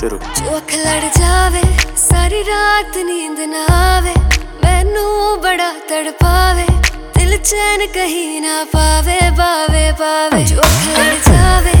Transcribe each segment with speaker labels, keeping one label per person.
Speaker 1: ਸ਼ੁਰੂ। ਜੋ ਅੱਖ ਲੜ ਜਾਵੇ, ਸਾਰੀ ਰਾਤ ਨੀਂਦ ਨਾ ਆਵੇ, ਮੈਨੂੰ ਬੜਾ ਤੜਪਾਵੇ, ਦਿਲ ਚੈਨ ਕਹੀ ਨਾ ਪਾਵੇ ਪਾਵੇ ਪਾਵੇ
Speaker 2: ਜੋ ਅੱਖ ਲੜ ਜਾਵੇ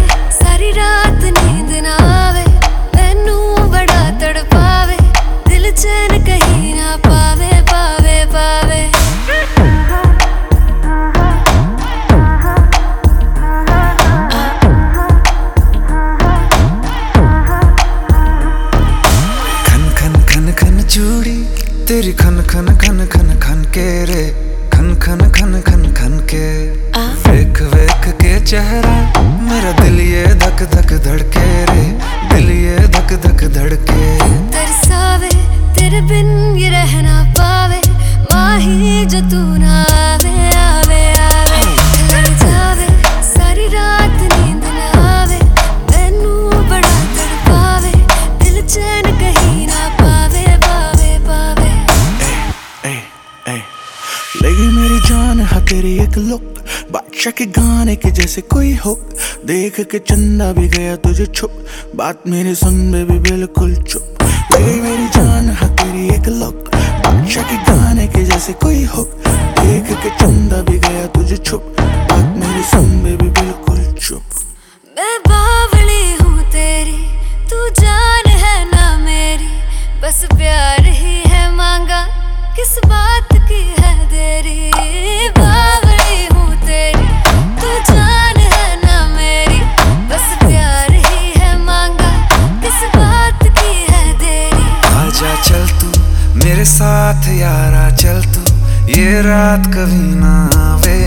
Speaker 2: खन खन खन के रे खन खन खन खन खन के। वेख वेख के चेहरा मेरा दिल ये धक धक धड़के रे दिल ये धक धक धड़के। लुक बादशाह के गाने के जैसे कोई हो देख के चंदा भी गया तुझे छुप, बात मेरी सुन बेबी बिल्कुल चुप। लगी मेरी जान, है, तेरी एक लुक बादशाह के गाने के जैसे कोई हो देख के चंदा भी गया तुझे छुप, बात मेरी सुन बेबी बिल्कुल चुप।
Speaker 1: मैं
Speaker 2: मेरे साथ यारा चल तू ये रात कभी ना आवे